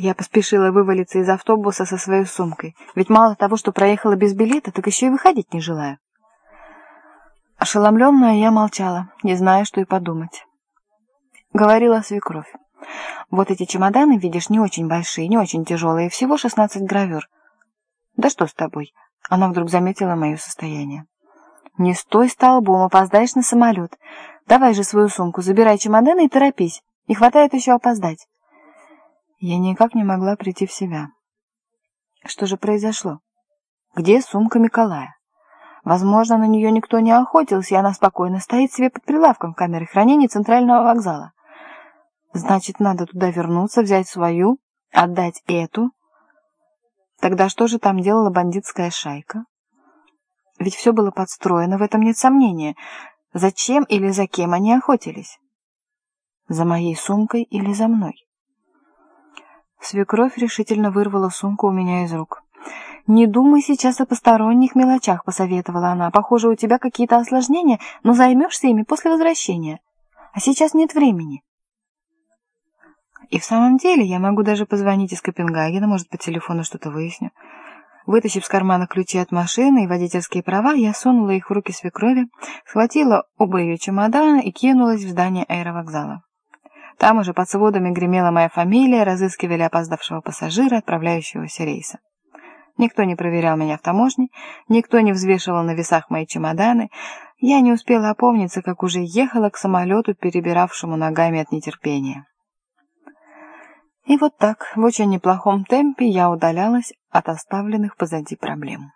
Я поспешила вывалиться из автобуса со своей сумкой, ведь мало того, что проехала без билета, так еще и выходить не желаю. Ошеломленная я молчала, не зная, что и подумать. Говорила свекровь. Вот эти чемоданы, видишь, не очень большие, не очень тяжелые, всего шестнадцать гравюр. Да что с тобой? Она вдруг заметила мое состояние. Не стой столбом, опоздаешь на самолет. Давай же свою сумку, забирай чемоданы и торопись. Не хватает еще опоздать. Я никак не могла прийти в себя. Что же произошло? Где сумка Николая? Возможно, на нее никто не охотился, и она спокойно стоит себе под прилавком в камере хранения Центрального вокзала. Значит, надо туда вернуться, взять свою, отдать эту. Тогда что же там делала бандитская шайка? Ведь все было подстроено, в этом нет сомнения. Зачем или за кем они охотились? За моей сумкой или за мной? Свекровь решительно вырвала сумку у меня из рук. «Не думай сейчас о посторонних мелочах», — посоветовала она. «Похоже, у тебя какие-то осложнения, но займешься ими после возвращения. А сейчас нет времени». И в самом деле я могу даже позвонить из Копенгагена, может, по телефону что-то выясню. Вытащив с кармана ключи от машины и водительские права, я сунула их в руки свекрови, схватила оба ее чемодана и кинулась в здание аэровокзала. Там уже под сводами гремела моя фамилия, разыскивали опоздавшего пассажира, отправляющегося рейса. Никто не проверял меня в таможне, никто не взвешивал на весах мои чемоданы. Я не успела опомниться, как уже ехала к самолету, перебиравшему ногами от нетерпения. И вот так, в очень неплохом темпе, я удалялась от оставленных позади проблем.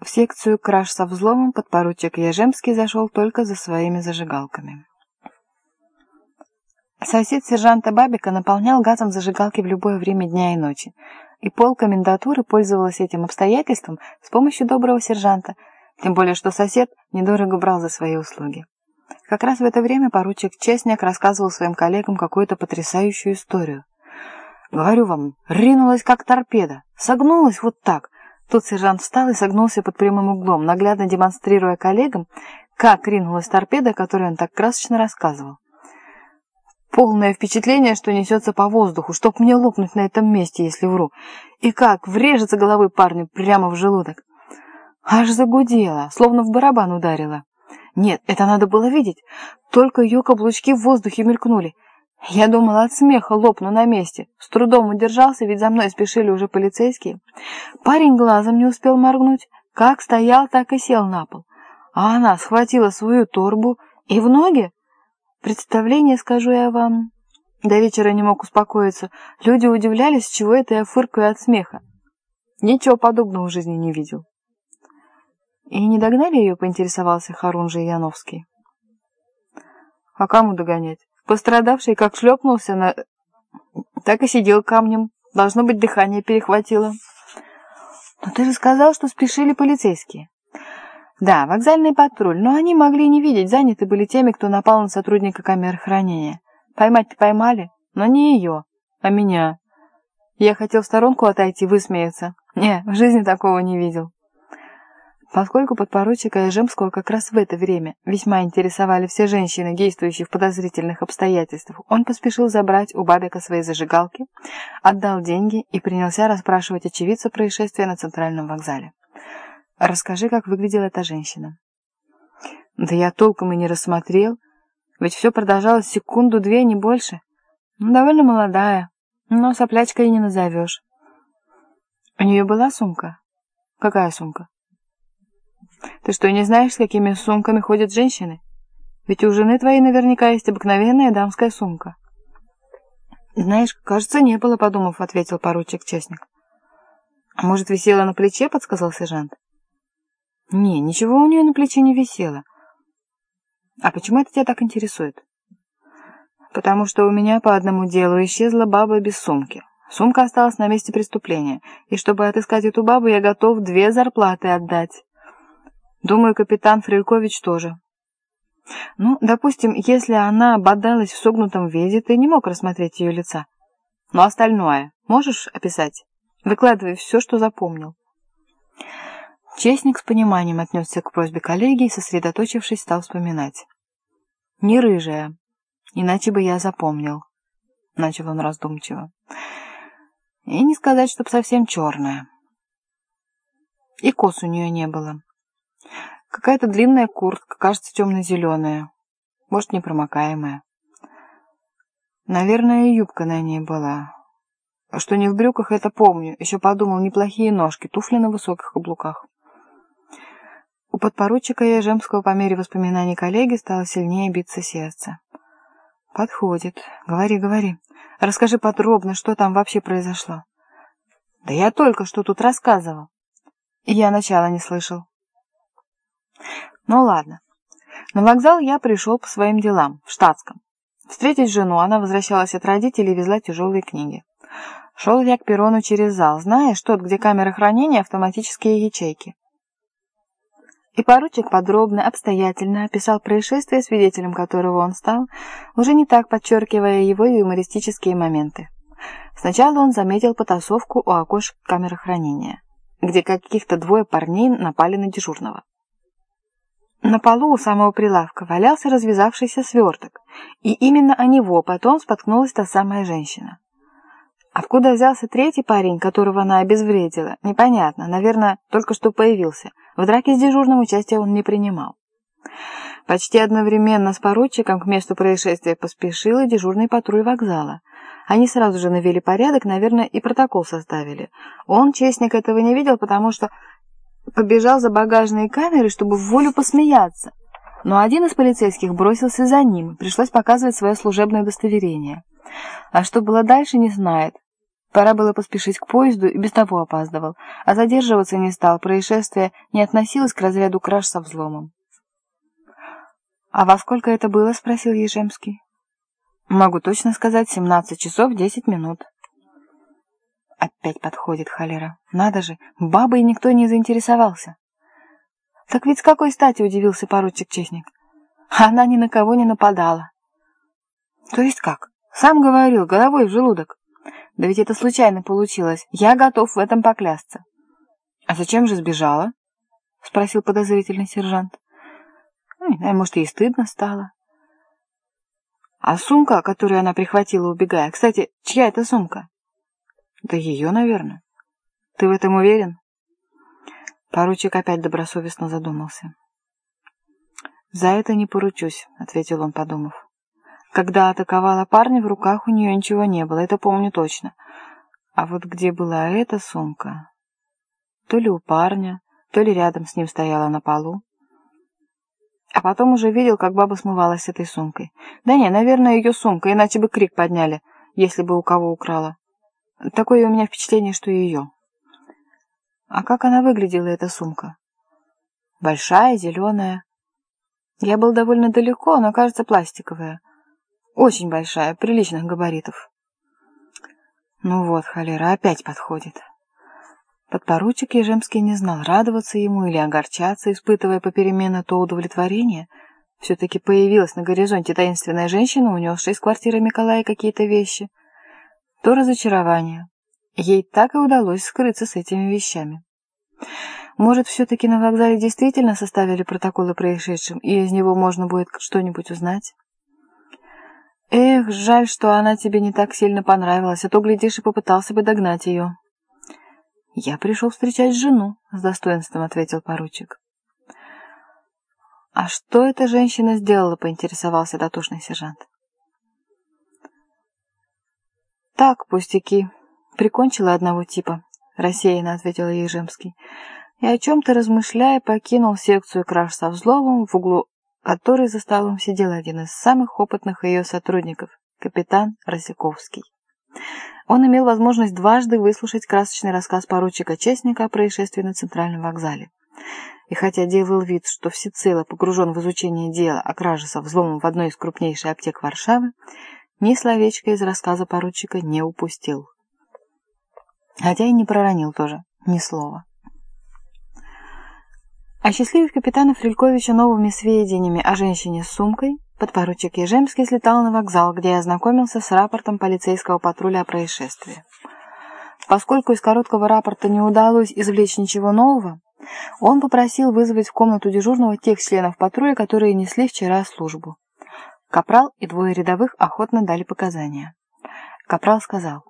В секцию краж со взломом подпоручик Ежемский зашел только за своими зажигалками. Сосед сержанта Бабика наполнял газом зажигалки в любое время дня и ночи, и пол комендатуры пользовалась этим обстоятельством с помощью доброго сержанта, тем более что сосед недорого брал за свои услуги. Как раз в это время поручик Честняк рассказывал своим коллегам какую-то потрясающую историю. «Говорю вам, ринулась как торпеда, согнулась вот так, Тут сержант встал и согнулся под прямым углом, наглядно демонстрируя коллегам, как ринулась торпеда, которую он так красочно рассказывал. Полное впечатление, что несется по воздуху, чтоб мне лопнуть на этом месте, если вру. И как врежется головой парню прямо в желудок. Аж загудело, словно в барабан ударило. Нет, это надо было видеть. Только ее каблучки в воздухе мелькнули. Я думала от смеха лопну на месте. С трудом удержался, ведь за мной спешили уже полицейские. Парень глазом не успел моргнуть. Как стоял, так и сел на пол. А она схватила свою торбу и в ноги. Представление, скажу я вам. До вечера не мог успокоиться. Люди удивлялись, чего это я фыркаю от смеха. Ничего подобного в жизни не видел. И не догнали ее, поинтересовался Харунжий Яновский. А кому догонять? Пострадавший как шлепнулся на... Так и сидел камнем. Должно быть, дыхание перехватило. Но ты же сказал, что спешили полицейские. Да, вокзальный патруль, но они могли не видеть, заняты были теми, кто напал на сотрудника камеры хранения. Поймать-то поймали, но не ее, а меня. Я хотел в сторонку отойти, высмеяться. Не, в жизни такого не видел. Поскольку подпоручика Ежемского как раз в это время весьма интересовали все женщины, действующие в подозрительных обстоятельствах, он поспешил забрать у Бабика свои зажигалки, отдал деньги и принялся расспрашивать очевидца происшествия на центральном вокзале. «Расскажи, как выглядела эта женщина». «Да я толком и не рассмотрел, ведь все продолжалось секунду-две, не больше. Ну, довольно молодая, но соплячкой и не назовешь». «У нее была сумка?» «Какая сумка?» Ты что, не знаешь, с какими сумками ходят женщины? Ведь у жены твоей наверняка есть обыкновенная дамская сумка. Знаешь, кажется, не было, подумав, ответил поручик Честник. А может, висела на плече, подсказал сержант. Не, ничего у нее на плече не висело. А почему это тебя так интересует? Потому что у меня по одному делу исчезла баба без сумки. Сумка осталась на месте преступления, и чтобы отыскать эту бабу, я готов две зарплаты отдать. Думаю, капитан Фрелькович тоже. Ну, допустим, если она бодалась в согнутом виде, ты не мог рассмотреть ее лица. Но остальное можешь описать? Выкладывай все, что запомнил. Честник с пониманием отнесся к просьбе коллеги и, сосредоточившись, стал вспоминать. Не рыжая, иначе бы я запомнил», — начал он раздумчиво. «И не сказать, чтоб совсем черная. И кос у нее не было. Какая-то длинная куртка, кажется, темно-зеленая, может, непромокаемая. Наверное, юбка на ней была. Что не в брюках, это помню. Еще подумал, неплохие ножки, туфли на высоких каблуках. У подпоручика Ежемского по мере воспоминаний коллеги стало сильнее биться сердце. «Подходит. Говори, говори. Расскажи подробно, что там вообще произошло». «Да я только что тут рассказывал». Я начала не слышал. «Ну ладно. На вокзал я пришел по своим делам, в штатском. Встретить жену, она возвращалась от родителей и везла тяжелые книги. Шел я к перрону через зал, знаешь, тот, где камеры хранения, автоматические ячейки. И поручик подробно, обстоятельно описал происшествие, свидетелем которого он стал, уже не так подчеркивая его юмористические моменты. Сначала он заметил потасовку у окошек камеры хранения, где каких-то двое парней напали на дежурного. На полу у самого прилавка валялся развязавшийся сверток, и именно о него потом споткнулась та самая женщина. Откуда взялся третий парень, которого она обезвредила, непонятно, наверное, только что появился. В драке с дежурным участия он не принимал. Почти одновременно с поручиком к месту происшествия поспешил и дежурный патруль вокзала. Они сразу же навели порядок, наверное, и протокол составили. Он, честник, этого не видел, потому что побежал за багажные камеры, чтобы в волю посмеяться. Но один из полицейских бросился за ним, пришлось показывать свое служебное удостоверение. А что было дальше, не знает. Пора было поспешить к поезду и без того опаздывал, а задерживаться не стал, происшествие не относилось к разряду краж со взломом. «А во сколько это было?» — спросил Ежемский. «Могу точно сказать, 17 часов 10 минут». Опять подходит холера. Надо же, бабой никто не заинтересовался. Так ведь с какой стати удивился поручик Честник? Она ни на кого не нападала. То есть как? Сам говорил, головой в желудок. Да ведь это случайно получилось. Я готов в этом поклясться. А зачем же сбежала? Спросил подозрительный сержант. Ну, не знаю, может, ей стыдно стало. А сумка, которую она прихватила, убегая, кстати, чья это сумка? Да ее, наверное. Ты в этом уверен? Поручик опять добросовестно задумался. «За это не поручусь», — ответил он, подумав. Когда атаковала парня, в руках у нее ничего не было, это помню точно. А вот где была эта сумка? То ли у парня, то ли рядом с ним стояла на полу. А потом уже видел, как баба смывалась с этой сумкой. Да не, наверное, ее сумка, иначе бы крик подняли, если бы у кого украла. Такое у меня впечатление, что ее. А как она выглядела, эта сумка? Большая, зеленая. Я был довольно далеко, но, кажется, пластиковая. Очень большая, приличных габаритов. Ну вот, холера, опять подходит. Подпоручик Ежемский не знал, радоваться ему или огорчаться, испытывая попеременно то удовлетворение. Все-таки появилась на горизонте таинственная женщина, унесшая из квартиры Николая какие-то вещи. То разочарование. Ей так и удалось скрыться с этими вещами. Может, все-таки на вокзале действительно составили протокол о происшедшем, и из него можно будет что-нибудь узнать? Эх, жаль, что она тебе не так сильно понравилась, а то, глядишь, и попытался бы догнать ее. Я пришел встречать жену, с достоинством ответил поручик. А что эта женщина сделала, поинтересовался дотошный сержант. Так, пустяки. Прикончила одного типа, рассеянно ответил Ежемский. И о чем-то размышляя, покинул секцию краж со взломом в углу которой за столом сидел один из самых опытных ее сотрудников, капитан Росяковский. Он имел возможность дважды выслушать красочный рассказ поручика Честника о происшествии на Центральном вокзале. И хотя делал вид, что всецело погружен в изучение дела о краже со взломом в одной из крупнейших аптек Варшавы, ни словечко из рассказа поручика не упустил. Хотя и не проронил тоже ни слова. Осчастливив капитана Фрельковича новыми сведениями о женщине с сумкой, подпоручик Ежемский слетал на вокзал, где ознакомился с рапортом полицейского патруля о происшествии. Поскольку из короткого рапорта не удалось извлечь ничего нового, он попросил вызвать в комнату дежурного тех членов патруля, которые несли вчера службу. Капрал и двое рядовых охотно дали показания. Капрал сказал,